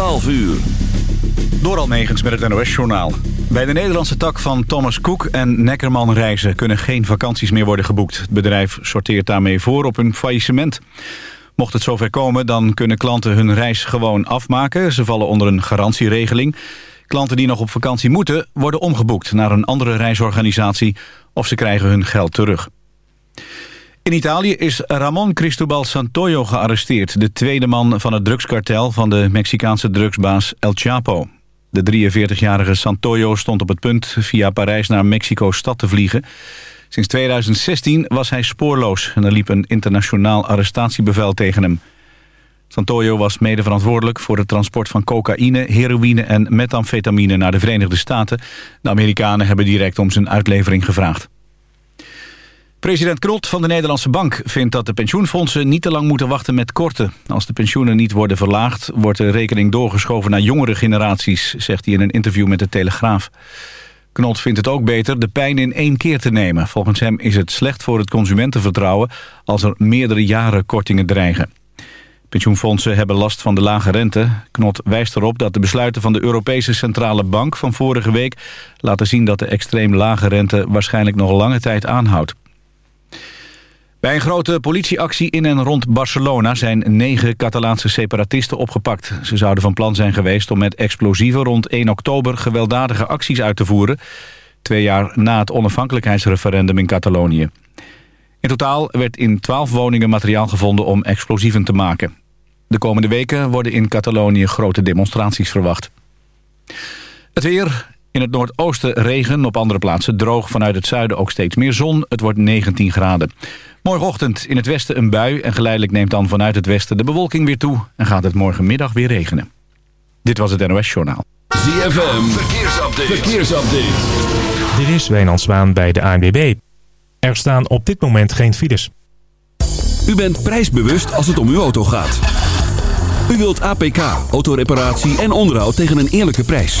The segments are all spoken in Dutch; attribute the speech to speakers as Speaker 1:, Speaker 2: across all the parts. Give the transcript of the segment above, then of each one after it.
Speaker 1: 12 uur.
Speaker 2: Door Almegens met het NOS-journaal. Bij de Nederlandse tak van Thomas Cook en Neckerman Reizen... kunnen geen vakanties meer worden geboekt. Het bedrijf sorteert daarmee voor op een faillissement. Mocht het zover komen, dan kunnen klanten hun reis gewoon afmaken. Ze vallen onder een garantieregeling. Klanten die nog op vakantie moeten, worden omgeboekt... naar een andere reisorganisatie of ze krijgen hun geld terug. In Italië is Ramon Cristobal Santoyo gearresteerd... de tweede man van het drugskartel van de Mexicaanse drugsbaas El Chapo. De 43-jarige Santoyo stond op het punt via Parijs naar Mexico-stad te vliegen. Sinds 2016 was hij spoorloos en er liep een internationaal arrestatiebevel tegen hem. Santoyo was mede verantwoordelijk voor het transport van cocaïne, heroïne en methamfetamine naar de Verenigde Staten. De Amerikanen hebben direct om zijn uitlevering gevraagd. President Krot van de Nederlandse Bank vindt dat de pensioenfondsen niet te lang moeten wachten met korten. Als de pensioenen niet worden verlaagd, wordt de rekening doorgeschoven naar jongere generaties, zegt hij in een interview met de Telegraaf. Knot vindt het ook beter de pijn in één keer te nemen. Volgens hem is het slecht voor het consumentenvertrouwen als er meerdere jaren kortingen dreigen. Pensioenfondsen hebben last van de lage rente. Knot wijst erop dat de besluiten van de Europese Centrale Bank van vorige week laten zien dat de extreem lage rente waarschijnlijk nog lange tijd aanhoudt. Bij een grote politieactie in en rond Barcelona zijn negen Catalaanse separatisten opgepakt. Ze zouden van plan zijn geweest om met explosieven rond 1 oktober gewelddadige acties uit te voeren. Twee jaar na het onafhankelijkheidsreferendum in Catalonië. In totaal werd in 12 woningen materiaal gevonden om explosieven te maken. De komende weken worden in Catalonië grote demonstraties verwacht. Het weer, in het noordoosten regen, op andere plaatsen droog. Vanuit het zuiden ook steeds meer zon. Het wordt 19 graden. Morgenochtend in het westen een bui en geleidelijk neemt dan vanuit het westen de bewolking weer toe en gaat het morgenmiddag weer regenen. Dit was het NOS Journaal.
Speaker 1: ZFM, verkeersupdate. verkeersupdate.
Speaker 3: Dit is Wijnand Zwaan bij de ANWB. Er staan op dit moment geen files.
Speaker 1: U bent prijsbewust als het om uw auto gaat. U wilt APK, autoreparatie en onderhoud tegen een eerlijke prijs.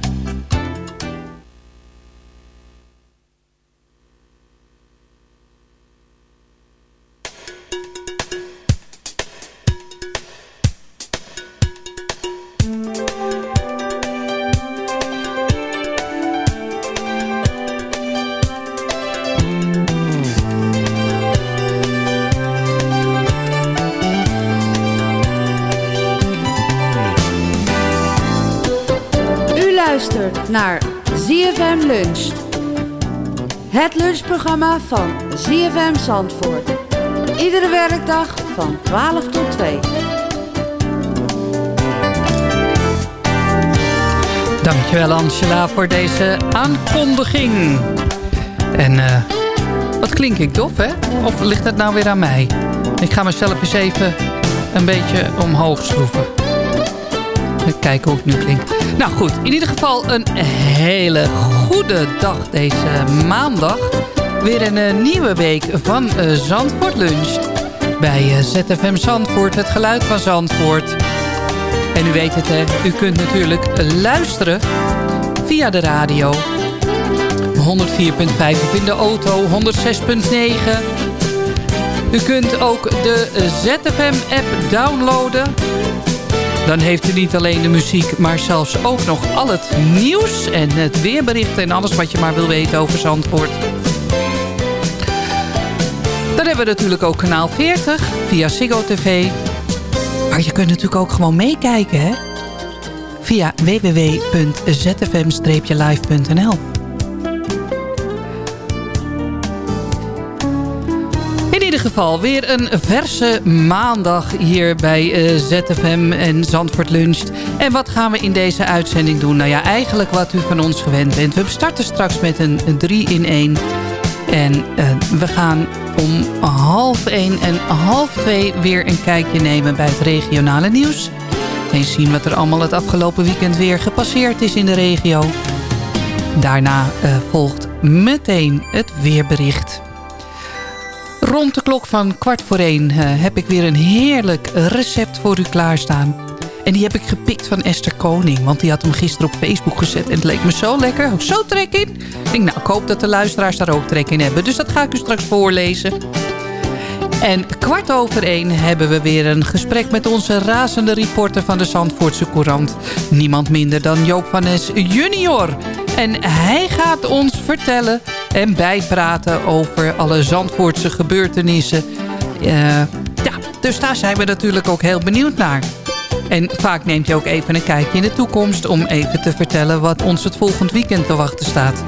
Speaker 4: Het lunchprogramma van ZFM Zandvoort. Iedere werkdag van 12 tot 2.
Speaker 5: Dankjewel Angela voor deze aankondiging. En eh, wat klink ik dof, hè? Of ligt het nou weer aan mij? Ik ga mezelf eens even een beetje omhoog schroeven. Even kijken hoe ik nu klink. Nou goed, in ieder geval een hele goede dag deze maandag. Weer een eh, nieuwe week van eh, Zandvoort Lunch. Bij eh, ZFM Zandvoort, het geluid van Zandvoort. En u weet het hè, u kunt natuurlijk luisteren via de radio. 104.5 of in de auto, 106.9. U kunt ook de ZFM-app downloaden. Dan heeft u niet alleen de muziek, maar zelfs ook nog al het nieuws... en het weerbericht en alles wat je maar wil weten over Zandvoort. Dan hebben we natuurlijk ook kanaal 40 via Ziggo TV. Maar je kunt natuurlijk ook gewoon meekijken, hè? Via www.zfm-live.nl geval weer een verse maandag hier bij eh, ZFM en Zandvoort Luncht. En wat gaan we in deze uitzending doen? Nou ja, eigenlijk wat u van ons gewend bent. We starten straks met een 3 in 1. En eh, we gaan om half 1 en half 2 weer een kijkje nemen bij het regionale nieuws. Eens zien wat er allemaal het afgelopen weekend weer gepasseerd is in de regio. Daarna eh, volgt meteen het weerbericht. Rond de klok van kwart voor één eh, heb ik weer een heerlijk recept voor u klaarstaan. En die heb ik gepikt van Esther Koning. Want die had hem gisteren op Facebook gezet. En het leek me zo lekker. Ook zo trek in. Ik denk, nou, ik hoop dat de luisteraars daar ook trek in hebben. Dus dat ga ik u straks voorlezen. En kwart over één hebben we weer een gesprek met onze razende reporter van de Zandvoortse Courant. Niemand minder dan Joop van Nes junior. En hij gaat ons vertellen en bijpraten over alle Zandvoortse gebeurtenissen. Eh, ja, dus daar zijn we natuurlijk ook heel benieuwd naar. En vaak neemt je ook even een kijkje in de toekomst... om even te vertellen wat ons het volgend weekend te wachten staat.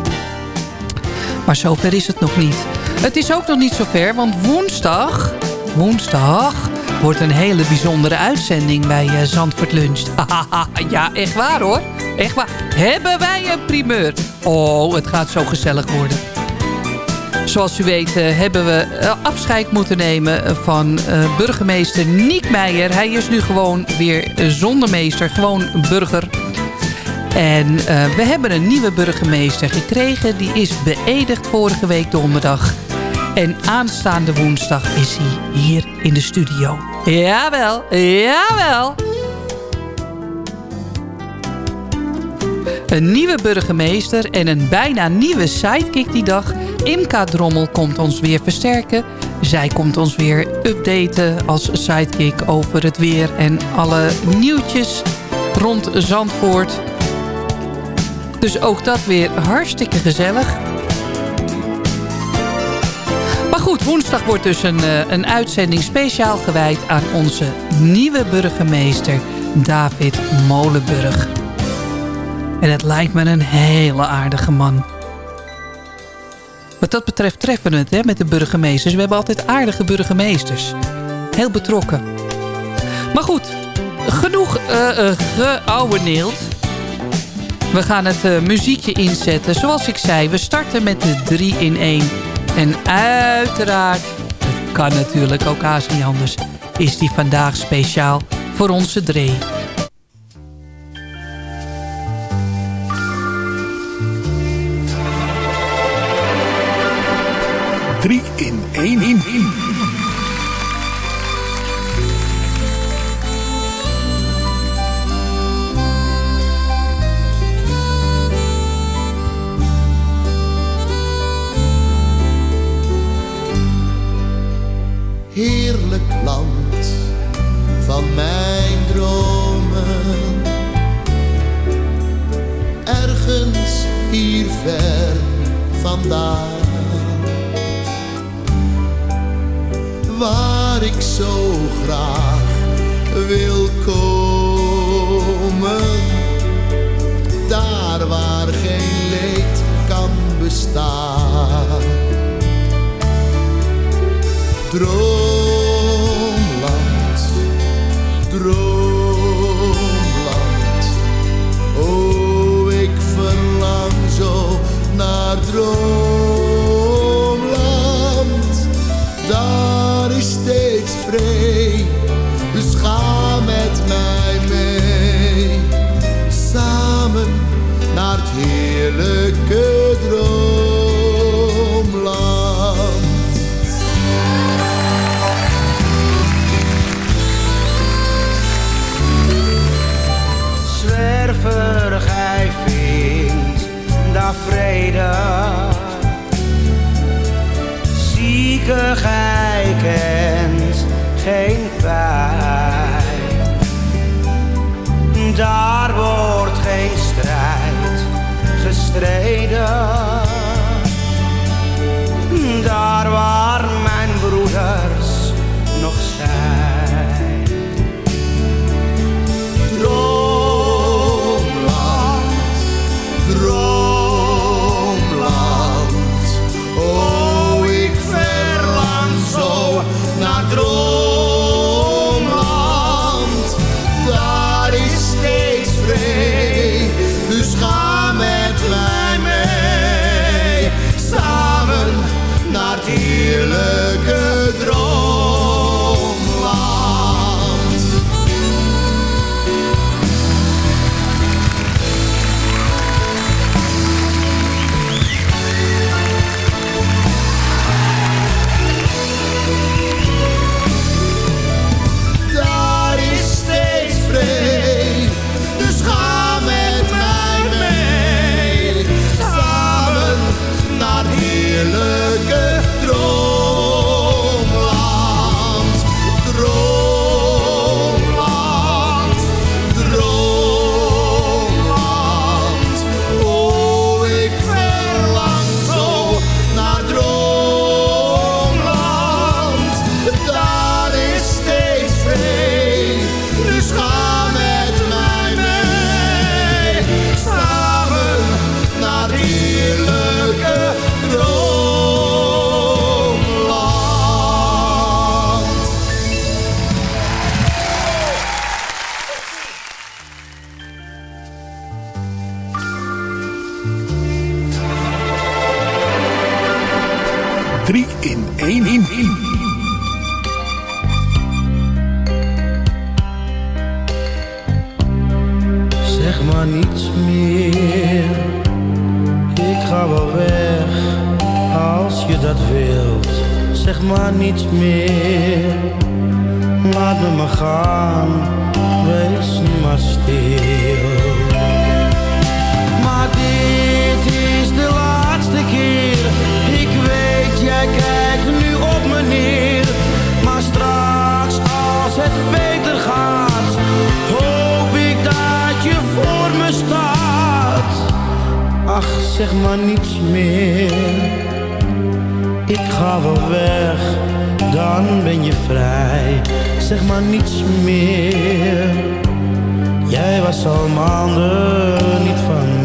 Speaker 5: Maar zover is het nog niet. Het is ook nog niet zover, want woensdag... Woensdag wordt een hele bijzondere uitzending bij uh, Zandvoort Lunch. ja, echt waar hoor. Echt waar. Hebben wij een primeur. Oh, het gaat zo gezellig worden. Zoals u weet uh, hebben we uh, afscheid moeten nemen van burgemeester Niek Meijer. Hij is nu gewoon weer zondermeester, gewoon burger. En we hebben een nieuwe burgemeester gekregen. Die is beëdigd vorige week donderdag. En aanstaande woensdag is hij hier in de studio. Jawel, jawel. Een nieuwe burgemeester en een bijna nieuwe sidekick die dag. Imka Drommel komt ons weer versterken. Zij komt ons weer updaten als sidekick over het weer en alle nieuwtjes rond Zandvoort. Dus ook dat weer hartstikke gezellig. Maar goed, woensdag wordt dus een, een uitzending speciaal gewijd aan onze nieuwe burgemeester David Molenburg. En het lijkt me een hele aardige man. Wat dat betreft treffen we het hè, met de burgemeesters. We hebben altijd aardige burgemeesters. Heel betrokken. Maar goed, genoeg uh, uh, geouweneeld. We gaan het muziekje inzetten. Zoals ik zei, we starten met de 3 in 1. En uiteraard, het kan natuurlijk ook haast niet anders... is die vandaag speciaal voor onze Dree.
Speaker 6: Mijn dromen. Ergens hier ver vandaan. waar ik zo graag wil komen. Daar waar geen leed kan bestaan. Droomland,
Speaker 7: eeuwig, kent geen pijn. Daar wordt geen strijd gestreden. Daar waar mijn
Speaker 8: broeder
Speaker 7: Zeg maar niets meer. Ik ga wel weg, dan ben je vrij. Zeg maar niets meer. Jij was al maanden niet van mij.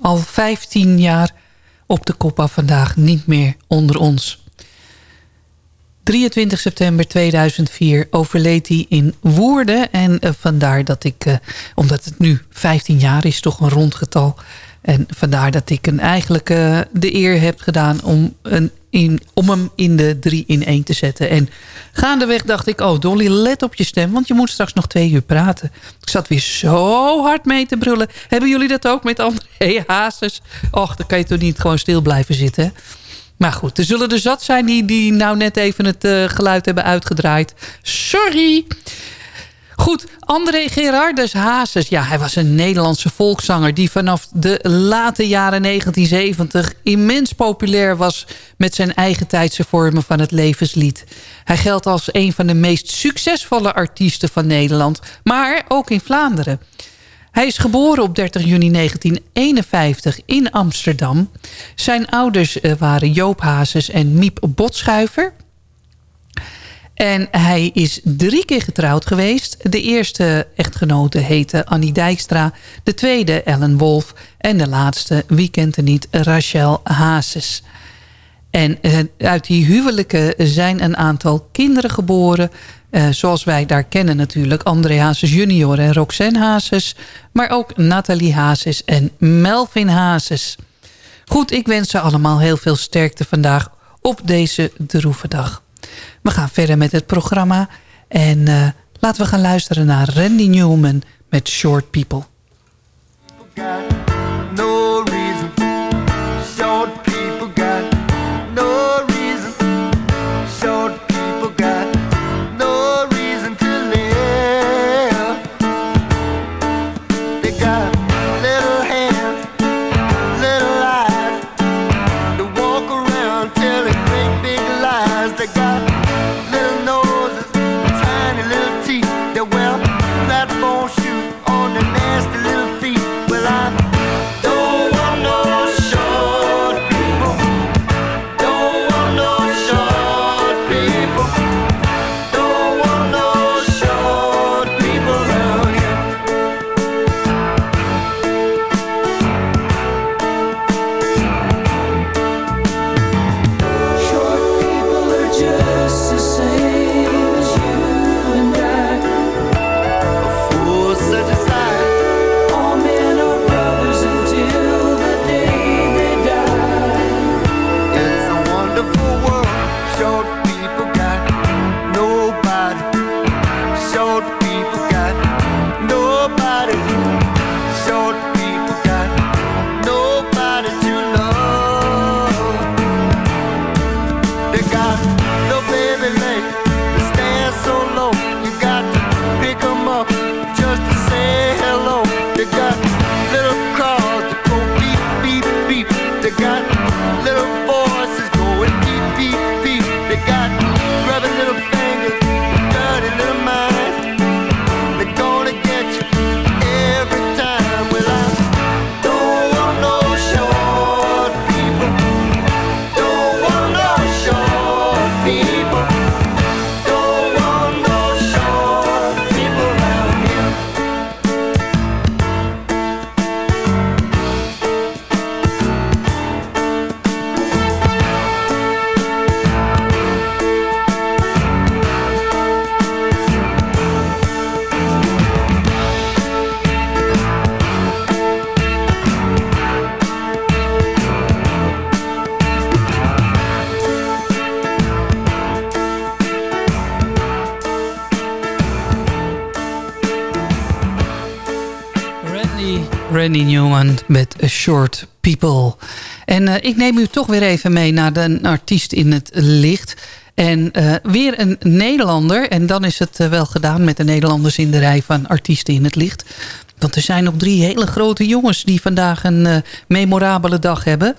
Speaker 9: Al
Speaker 5: 15 jaar op de kop af vandaag niet meer onder ons. 23 september 2004 overleed hij in Woerden. En eh, vandaar dat ik, eh, omdat het nu 15 jaar is, toch een rond getal. En vandaar dat ik een eigenlijk eh, de eer heb gedaan om, een in, om hem in de 3 in 1 te zetten. En gaandeweg dacht ik, oh Dolly, let op je stem, want je moet straks nog twee uur praten. Ik zat weer zo hard mee te brullen. Hebben jullie dat ook met André Hazes? Och, dan kan je toch niet gewoon stil blijven zitten? Maar goed, er zullen er zat zijn die, die nou net even het eh, geluid hebben uitgedraaid. Sorry! Goed, André Gerardus Hazes. Ja, hij was een Nederlandse volkszanger... die vanaf de late jaren 1970 immens populair was... met zijn eigen tijdse vormen van het levenslied. Hij geldt als een van de meest succesvolle artiesten van Nederland... maar ook in Vlaanderen. Hij is geboren op 30 juni 1951 in Amsterdam. Zijn ouders eh, waren Joop Hazes en Miep Botschuiver... En hij is drie keer getrouwd geweest. De eerste echtgenote heette Annie Dijkstra. De tweede Ellen Wolf. En de laatste, wie kent er niet, Rachel Hazes. En eh, uit die huwelijken zijn een aantal kinderen geboren. Eh, zoals wij daar kennen natuurlijk. André Hazes junior en Roxanne Hazes. Maar ook Nathalie Hazes en Melvin Hazes. Goed, ik wens ze allemaal heel veel sterkte vandaag op deze droeve dag. We gaan verder met het programma. En eh, laten we gaan luisteren naar Randy Newman met Short People. Met A Short People. En eh, ik neem u toch weer even mee naar de artiest in het licht. En eh, weer een Nederlander. En dan is het eh, wel gedaan met de Nederlanders in de rij van artiesten in het licht. Want er zijn nog drie hele grote jongens die vandaag een memorabele dag hebben.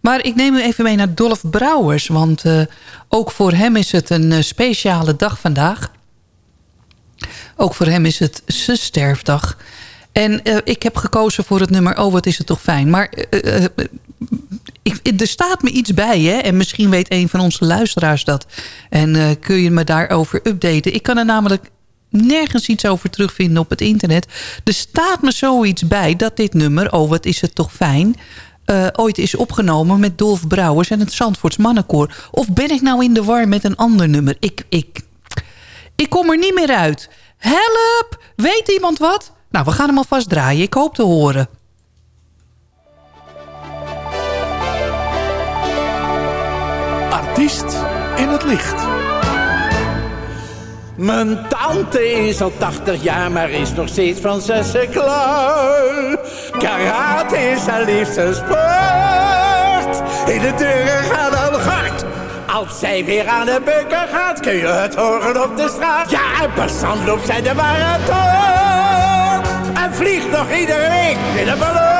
Speaker 5: Maar ik neem u even mee naar Dolph Brouwers. Want ook voor hem is het een speciale dag vandaag. Ook voor hem is het zijn sterfdag. En eh, ik heb gekozen voor het nummer Oh, wat is het toch fijn. Maar eh, eh, ik, er staat me iets bij, hè? En misschien weet een van onze luisteraars dat. En kun je me daarover updaten. Ik kan er namelijk nergens iets over terugvinden op het internet. Er staat me zoiets bij dat dit nummer, Oh, wat is het toch fijn... ooit is opgenomen met Dolf Brouwers en het Zandvoorts Mannenkoor. Of ben ik nou in de war met een ander nummer? Ik, ik, ik kom er niet meer uit. Help! Weet iemand wat? Nou, we gaan hem alvast draaien. Ik hoop te horen.
Speaker 10: Artiest in het licht. Mijn tante is al 80 jaar, maar is nog steeds van zessen klaar. Karate is haar liefste sport. In de deuren gaat al hard. Als zij weer aan de beuken gaat, kun je het horen op de straat. Ja, en passant loopt zij de marathon. Vliegt nog iedere week in een ballon.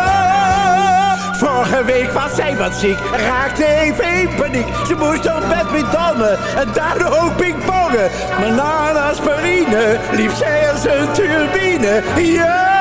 Speaker 10: Vorige week was zij wat ziek, raakte even in paniek. Ze moest op badmintonnen en daardoor ook pingpongen. Maar na een aspirine liep zij als een turbine. Ja!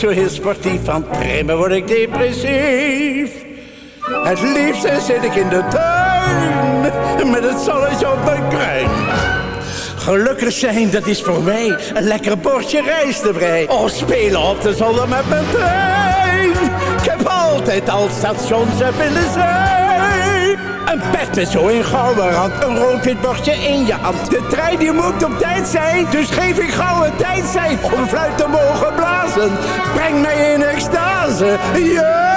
Speaker 10: Zo heel sportief, van trimmen word ik depressief. Het liefste zit ik in de tuin, met het zonnetje op mijn kruin. Gelukkig zijn, dat is voor mij een lekker bordje rijst erbij. Of spelen op de zolder met mijn trein. Ik heb altijd al stations de zee. Een pet zo in gouden rand, een rood-wit bordje in je hand. De trein die moet op tijd zijn, dus geef ik gauw een tijd zijn. Om fluit te mogen blazen, breng mij in extase. Ja!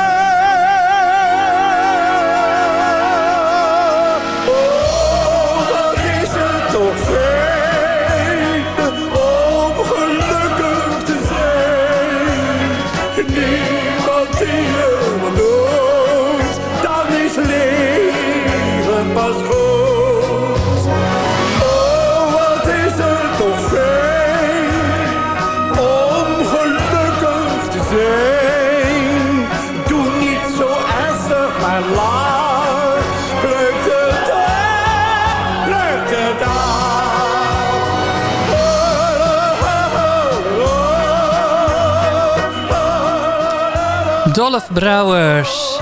Speaker 5: Dolph Brouwers.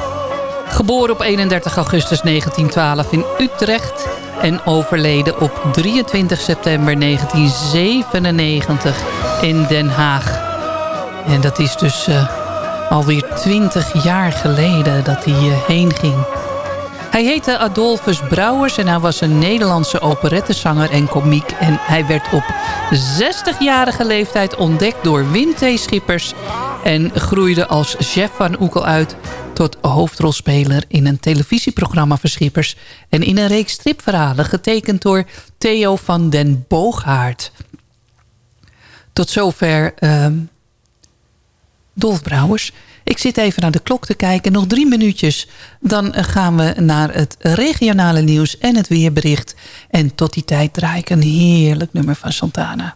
Speaker 5: Geboren op 31 augustus 1912 in Utrecht en overleden op 23 september 1997 in Den Haag. En dat is dus eh, alweer 20 jaar geleden dat hij eh, heen ging. Hij heette Adolphus Brouwers en hij was een Nederlandse operettezanger en komiek. En hij werd op 60-jarige leeftijd ontdekt door Wim T. Schippers... en groeide als chef van Oekel uit tot hoofdrolspeler in een televisieprogramma voor Schippers... en in een reeks stripverhalen getekend door Theo van den Booghaard. Tot zover ehm Dolf Brouwers. Ik zit even naar de klok te kijken. Nog drie minuutjes. Dan gaan we naar het regionale nieuws en het weerbericht. En tot die tijd draai ik een heerlijk nummer van Santana.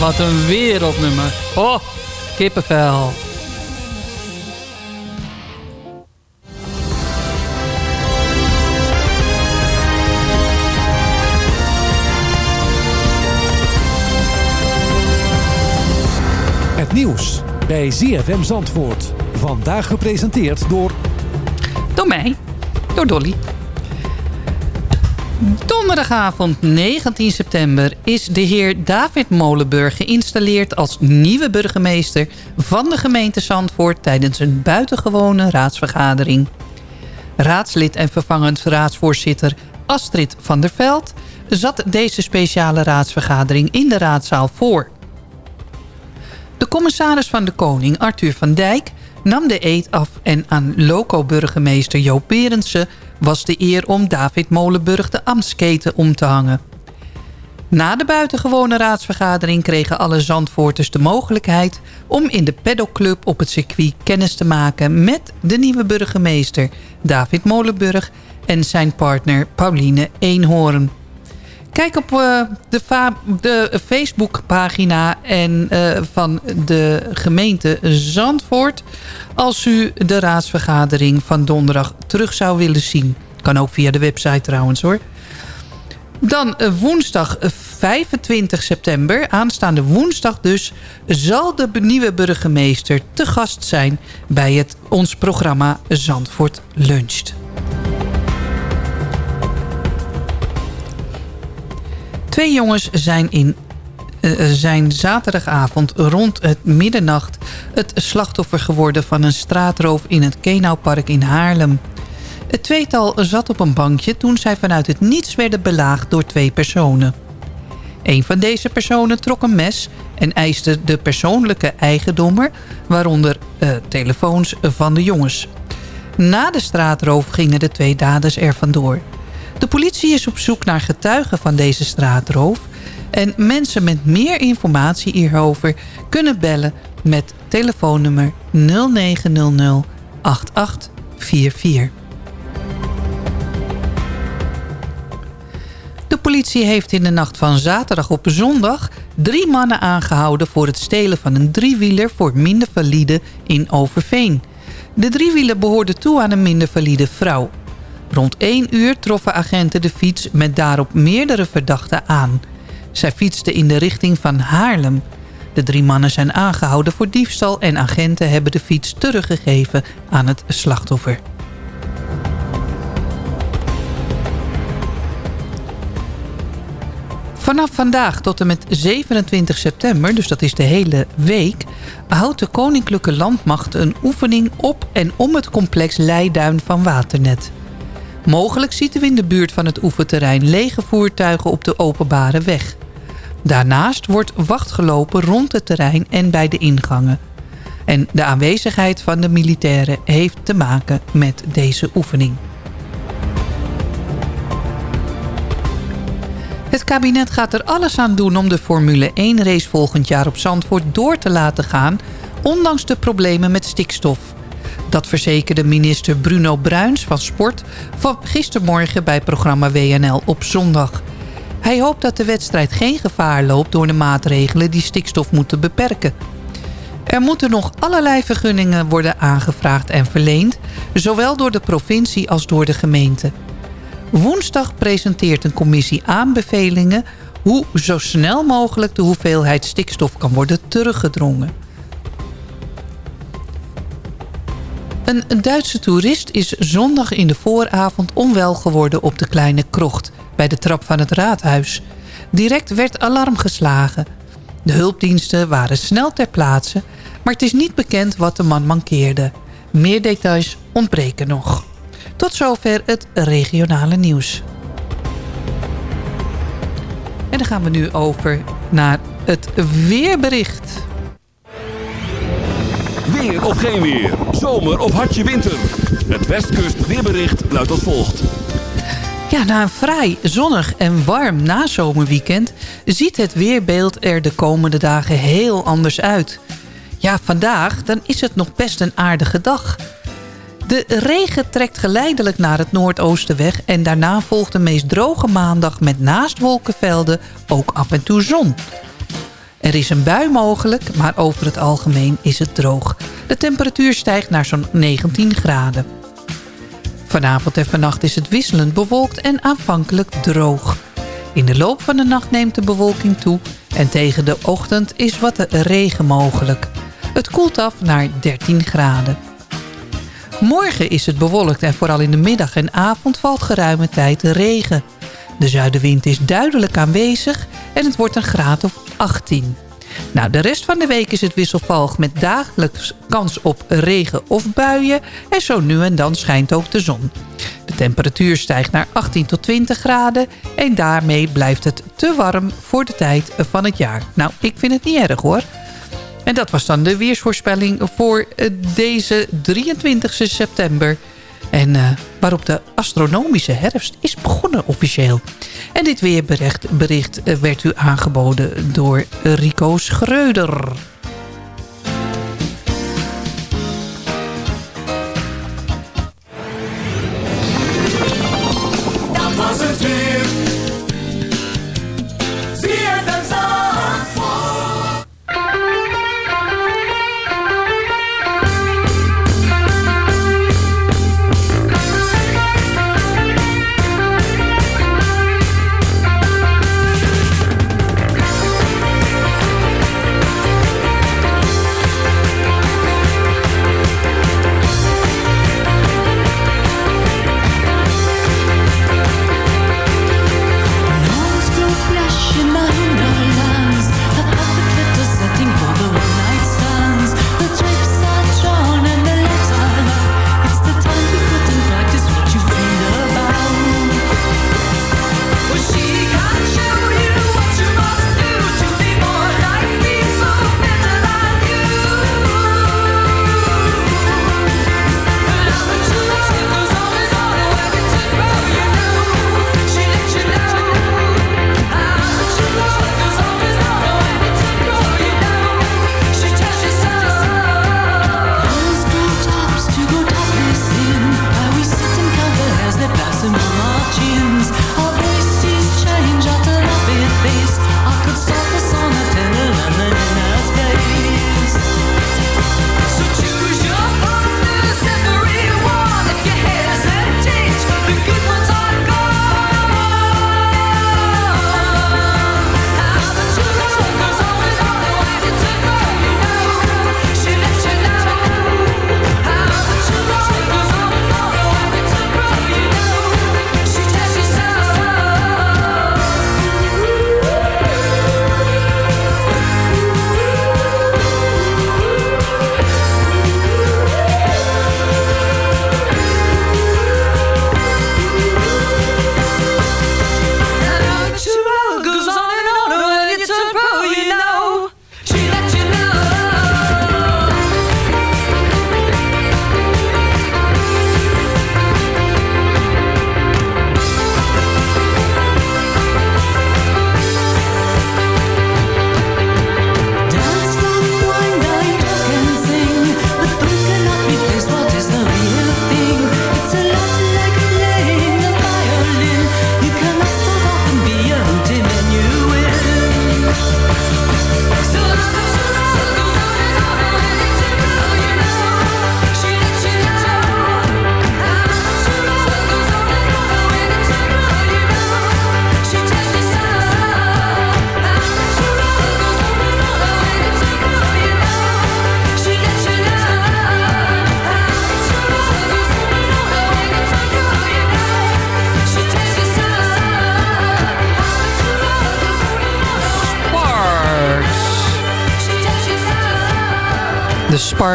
Speaker 5: Wat een wereldnummer. Oh, kippenvel.
Speaker 11: Het nieuws bij ZFM Zandvoort. Vandaag gepresenteerd door...
Speaker 5: Door mij. Door Dolly. Donderdagavond 19 september is de heer David Molenburg geïnstalleerd als nieuwe burgemeester van de gemeente Zandvoort tijdens een buitengewone raadsvergadering. Raadslid en vervangend raadsvoorzitter Astrid van der Veld zat deze speciale raadsvergadering in de raadzaal voor. De commissaris van de Koning, Arthur van Dijk, nam de eed af... en aan loco-burgemeester Joop Berendsen was de eer om David Molenburg de ambtsketen om te hangen. Na de buitengewone raadsvergadering kregen alle Zandvoorters de mogelijkheid... om in de pedalclub op het circuit kennis te maken met de nieuwe burgemeester... David Molenburg en zijn partner Pauline Eenhoorn. Kijk op uh, de, de Facebookpagina en, uh, van de gemeente Zandvoort... als u de raadsvergadering van donderdag terug zou willen zien. Kan ook via de website trouwens hoor. Dan uh, woensdag 25 september, aanstaande woensdag dus... zal de nieuwe burgemeester te gast zijn bij het, ons programma Zandvoort Luncht. Twee jongens zijn, in, uh, zijn zaterdagavond rond het middernacht... het slachtoffer geworden van een straatroof in het Kenaupark in Haarlem. Het tweetal zat op een bankje toen zij vanuit het niets werden belaagd door twee personen. Een van deze personen trok een mes en eiste de persoonlijke eigendommer... waaronder uh, telefoons van de jongens. Na de straatroof gingen de twee daders er vandoor. De politie is op zoek naar getuigen van deze straatroof... en mensen met meer informatie hierover kunnen bellen met telefoonnummer 0900 8844. De politie heeft in de nacht van zaterdag op zondag... drie mannen aangehouden voor het stelen van een driewieler... voor minder valide in Overveen. De driewieler behoorde toe aan een minder valide vrouw. Rond 1 uur troffen agenten de fiets met daarop meerdere verdachten aan. Zij fietsten in de richting van Haarlem. De drie mannen zijn aangehouden voor diefstal... en agenten hebben de fiets teruggegeven aan het slachtoffer. Vanaf vandaag tot en met 27 september, dus dat is de hele week... houdt de Koninklijke Landmacht een oefening op en om het complex Leiduin van Waternet. Mogelijk zitten we in de buurt van het oefenterrein lege voertuigen op de openbare weg. Daarnaast wordt wacht gelopen rond het terrein en bij de ingangen. En de aanwezigheid van de militairen heeft te maken met deze oefening. Het kabinet gaat er alles aan doen om de Formule 1 race volgend jaar op Zandvoort door te laten gaan... ondanks de problemen met stikstof. Dat verzekerde minister Bruno Bruins van Sport van gistermorgen bij programma WNL op zondag. Hij hoopt dat de wedstrijd geen gevaar loopt door de maatregelen die stikstof moeten beperken. Er moeten nog allerlei vergunningen worden aangevraagd en verleend... zowel door de provincie als door de gemeente. Woensdag presenteert een commissie aanbevelingen... hoe zo snel mogelijk de hoeveelheid stikstof kan worden teruggedrongen. Een Duitse toerist is zondag in de vooravond onwel geworden op de Kleine Krocht... bij de trap van het raadhuis. Direct werd alarm geslagen. De hulpdiensten waren snel ter plaatse... maar het is niet bekend wat de man mankeerde. Meer details ontbreken nog. Tot zover het regionale nieuws. En dan gaan we nu over naar het weerbericht.
Speaker 1: Weer of geen weer. Zomer of hartje winter. Het Westkust weerbericht luidt als volgt.
Speaker 5: Ja, na een vrij zonnig en warm nazomerweekend... ziet het weerbeeld er de komende dagen heel anders uit. Ja, vandaag dan is het nog best een aardige dag. De regen trekt geleidelijk naar het noordoosten weg... en daarna volgt de meest droge maandag met naast wolkenvelden ook af en toe zon. Er is een bui mogelijk, maar over het algemeen is het droog. De temperatuur stijgt naar zo'n 19 graden. Vanavond en vannacht is het wisselend bewolkt en aanvankelijk droog. In de loop van de nacht neemt de bewolking toe... en tegen de ochtend is wat regen mogelijk. Het koelt af naar 13 graden. Morgen is het bewolkt en vooral in de middag en avond valt geruime tijd regen. De zuidenwind is duidelijk aanwezig en het wordt een graad of 18. Nou, de rest van de week is het wisselvallig met dagelijks kans op regen of buien. En zo nu en dan schijnt ook de zon. De temperatuur stijgt naar 18 tot 20 graden. En daarmee blijft het te warm voor de tijd van het jaar. Nou, ik vind het niet erg hoor. En dat was dan de weersvoorspelling voor eh, deze 23 september. En uh, waarop de astronomische herfst is begonnen officieel. En dit weerbericht bericht, uh, werd u aangeboden door Rico Schreuder.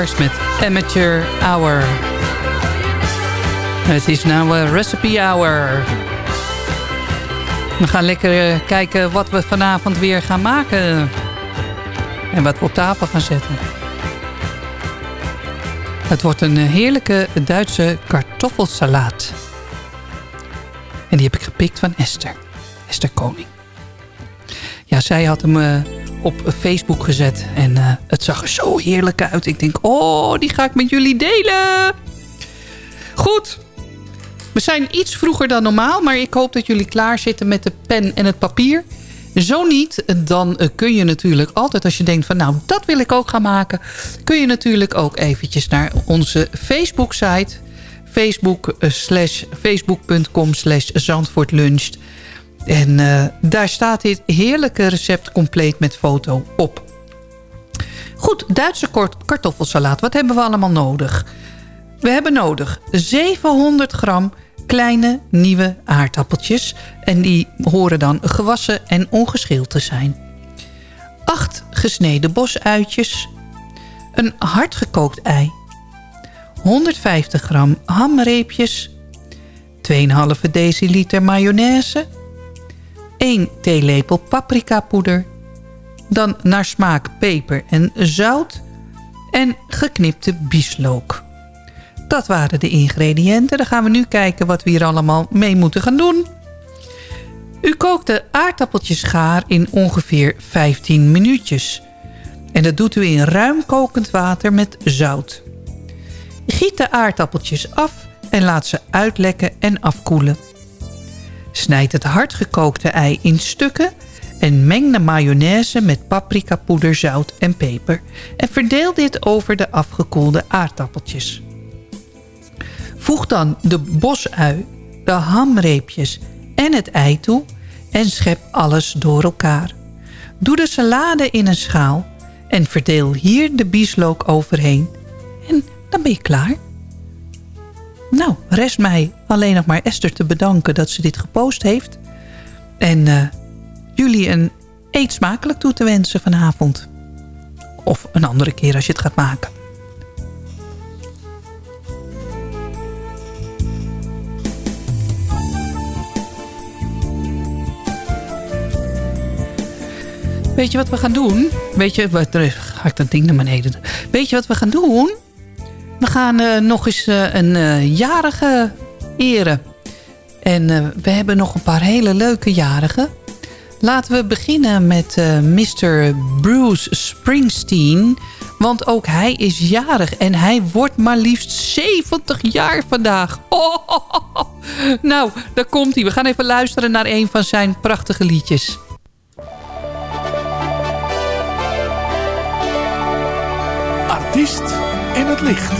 Speaker 5: Met Amateur Hour. Het is nou uh, Recipe Hour. We gaan lekker uh, kijken wat we vanavond weer gaan maken. En wat we op tafel gaan zetten. Het wordt een heerlijke Duitse kartoffelsalaat. En die heb ik gepikt van Esther. Esther Koning. Ja, zij had hem op Facebook gezet. En uh, het zag er zo heerlijk uit. Ik denk, oh, die ga ik met jullie delen. Goed. We zijn iets vroeger dan normaal. Maar ik hoop dat jullie klaar zitten met de pen en het papier. Zo niet, dan uh, kun je natuurlijk altijd als je denkt van... nou, dat wil ik ook gaan maken... kun je natuurlijk ook eventjes naar onze Facebook-site... Facebook, slash, facebook.com slash. En uh, daar staat dit heerlijke recept compleet met foto op. Goed, Duitse kartoffelsalaat. Wat hebben we allemaal nodig? We hebben nodig 700 gram kleine nieuwe aardappeltjes. En die horen dan gewassen en ongeschild te zijn. 8 gesneden bosuitjes. Een hardgekookt ei. 150 gram hamreepjes. 2,5 deciliter mayonaise. 1 theelepel paprikapoeder. Dan naar smaak peper en zout. En geknipte bieslook. Dat waren de ingrediënten. Dan gaan we nu kijken wat we hier allemaal mee moeten gaan doen. U kookt de aardappeltjes gaar in ongeveer 15 minuutjes. En dat doet u in ruim kokend water met zout. Giet de aardappeltjes af en laat ze uitlekken en afkoelen. Snijd het hardgekookte ei in stukken en meng de mayonaise met paprikapoeder, zout en peper. En verdeel dit over de afgekoelde aardappeltjes. Voeg dan de bosui, de hamreepjes en het ei toe en schep alles door elkaar. Doe de salade in een schaal en verdeel hier de bieslook overheen. En dan ben je klaar. Nou, rest mij alleen nog maar Esther te bedanken dat ze dit gepost heeft. En uh, jullie een eet smakelijk toe te wensen vanavond. Of een andere keer als je het gaat maken. Weet je wat we gaan doen? Weet je, wat, ga ik dat ding naar beneden Weet je wat we gaan doen? We gaan uh, nog eens uh, een uh, jarige eren. En we hebben nog een paar hele leuke jarigen. Laten we beginnen met Mr. Bruce Springsteen. Want ook hij is jarig en hij wordt maar liefst 70 jaar vandaag. Nou, daar komt hij. We gaan even luisteren naar een van zijn prachtige liedjes.
Speaker 11: Artiest in het licht.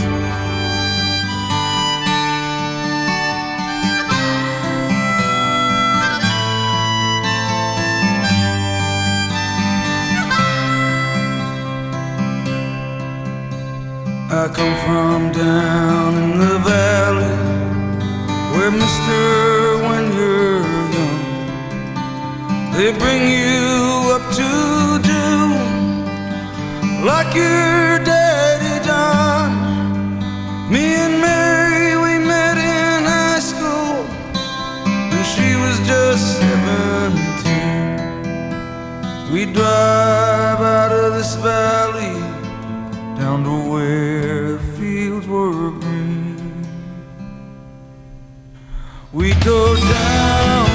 Speaker 7: I come from down in the valley Where mister when you're young They bring you up to do Like your daddy we met in high school And she was just seventeen We drive out of this valley down to where the fields were green. We go down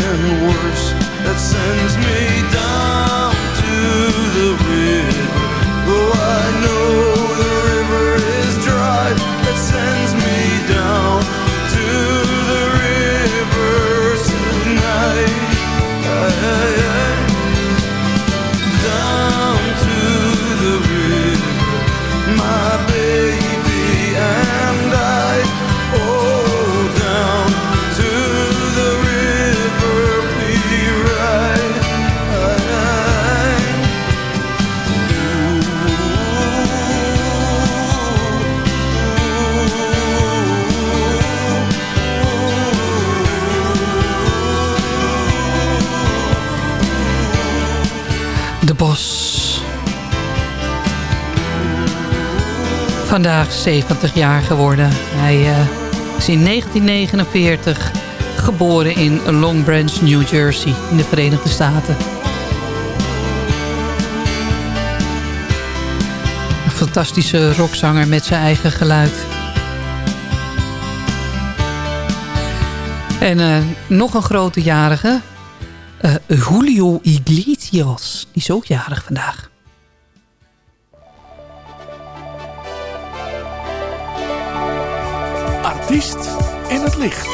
Speaker 7: something worse that sends me
Speaker 5: Vandaag 70 jaar geworden. Hij eh, is in 1949 geboren in Long Branch, New Jersey in de Verenigde Staten. Een fantastische rockzanger met zijn eigen geluid. En eh, nog een grote jarige, eh, Julio Iglesias. Die is ook jarig vandaag.
Speaker 11: Artiest in het licht.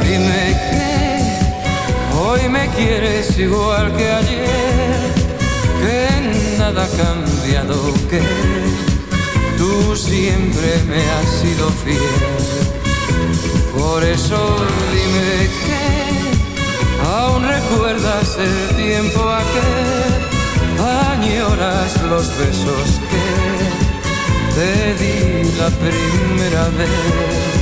Speaker 12: Dime que hoy me quieres igual que ayer, que nada ha cambiado, que tú siempre me has sido fiel. Por eso dime que aún recuerdas el tiempo aquel, añoras los besos que te di la primera vez.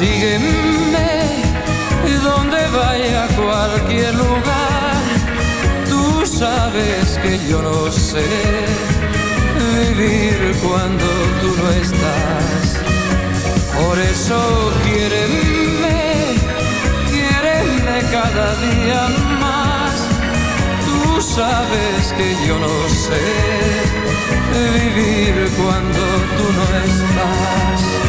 Speaker 12: Sígueme donde vaya a cualquier lugar. Tú sabes que yo no sé vivir cuando tú no estás. Por eso quiéreme, quiéreme cada día más. Tú sabes que yo no sé vivir cuando tú no estás.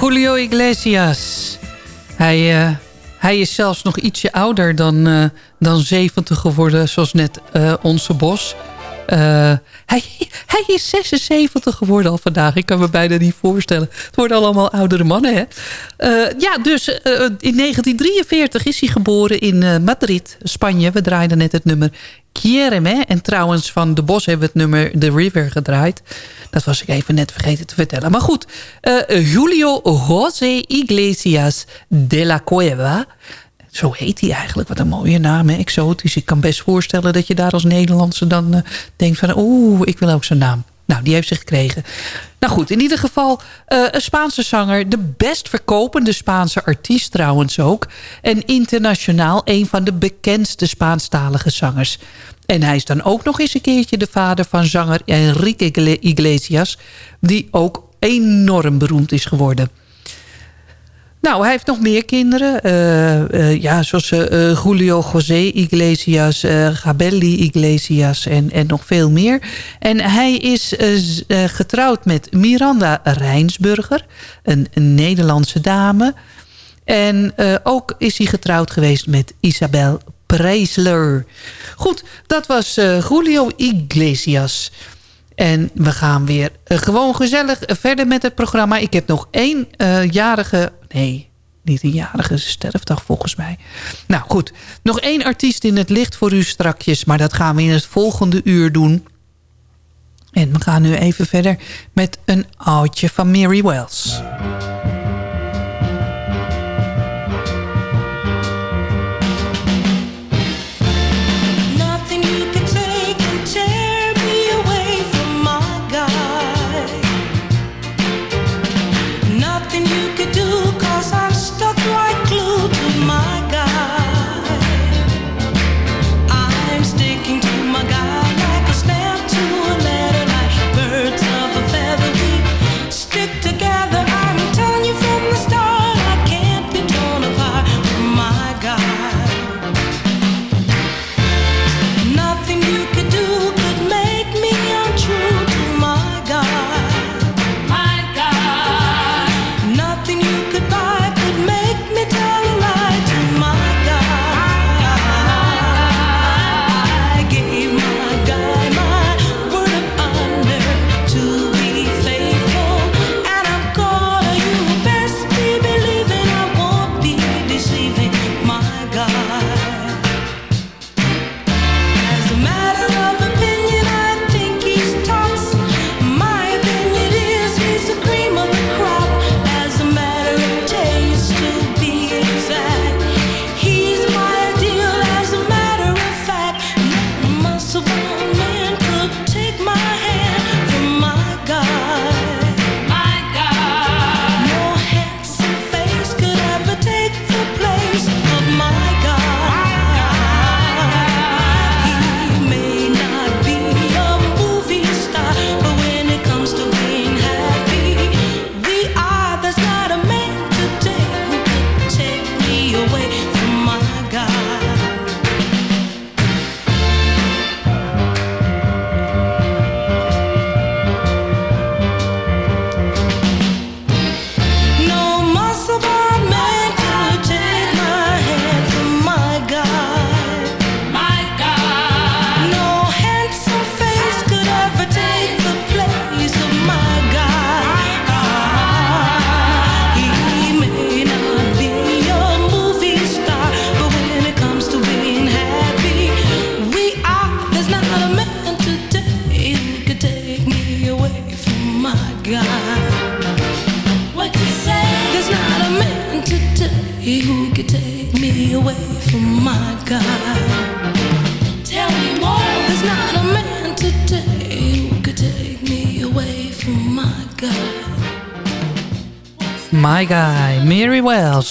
Speaker 13: Julio Iglesias. Hij, uh, hij is zelfs nog ietsje ouder dan, uh, dan 70 geworden, zoals net uh, onze Bos. Hij, hij is 76 geworden al vandaag. Ik kan me bijna niet voorstellen. Het worden allemaal oudere mannen, hè? ja, dus in 1943 is hij geboren in Madrid, Spanje. We draaiden net het nummer Quiereme. En trouwens, van De Bos hebben we het nummer The River gedraaid. Dat was ik even net vergeten te vertellen. Maar goed, Julio José Iglesias de la Cueva... Zo heet hij eigenlijk. Wat een mooie naam, hè? exotisch. Ik kan best voorstellen dat je daar als Nederlandse dan uh, denkt van... oeh, ik wil ook zo'n naam. Nou, die heeft ze gekregen. Nou goed, in ieder geval uh, een Spaanse zanger. De best verkopende Spaanse artiest trouwens ook. En internationaal een van de bekendste Spaanstalige zangers. En hij is dan ook nog eens een keertje de vader van zanger Enrique Iglesias... die ook enorm beroemd is geworden. Nou, hij heeft nog meer kinderen. Uh, uh, ja, zoals uh, Julio José Iglesias, Gabelli Iglesias en, en nog veel meer. En hij is getrouwd met Miranda Rijnsburger, een, een Nederlandse dame. En ook is hij getrouwd geweest met Isabel Preisler. Goed, dat was Julio Iglesias. En we gaan weer gewoon gezellig verder met het programma. Ik heb nog één jarige Nee, niet een jarige sterfdag volgens mij. Nou goed, nog één artiest in het licht voor u strakjes. Maar dat gaan we in het volgende uur doen. En we gaan nu even verder met een oudje van Mary Wells.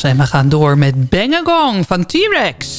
Speaker 13: En we gaan door met Bang a Gong van T-Rex.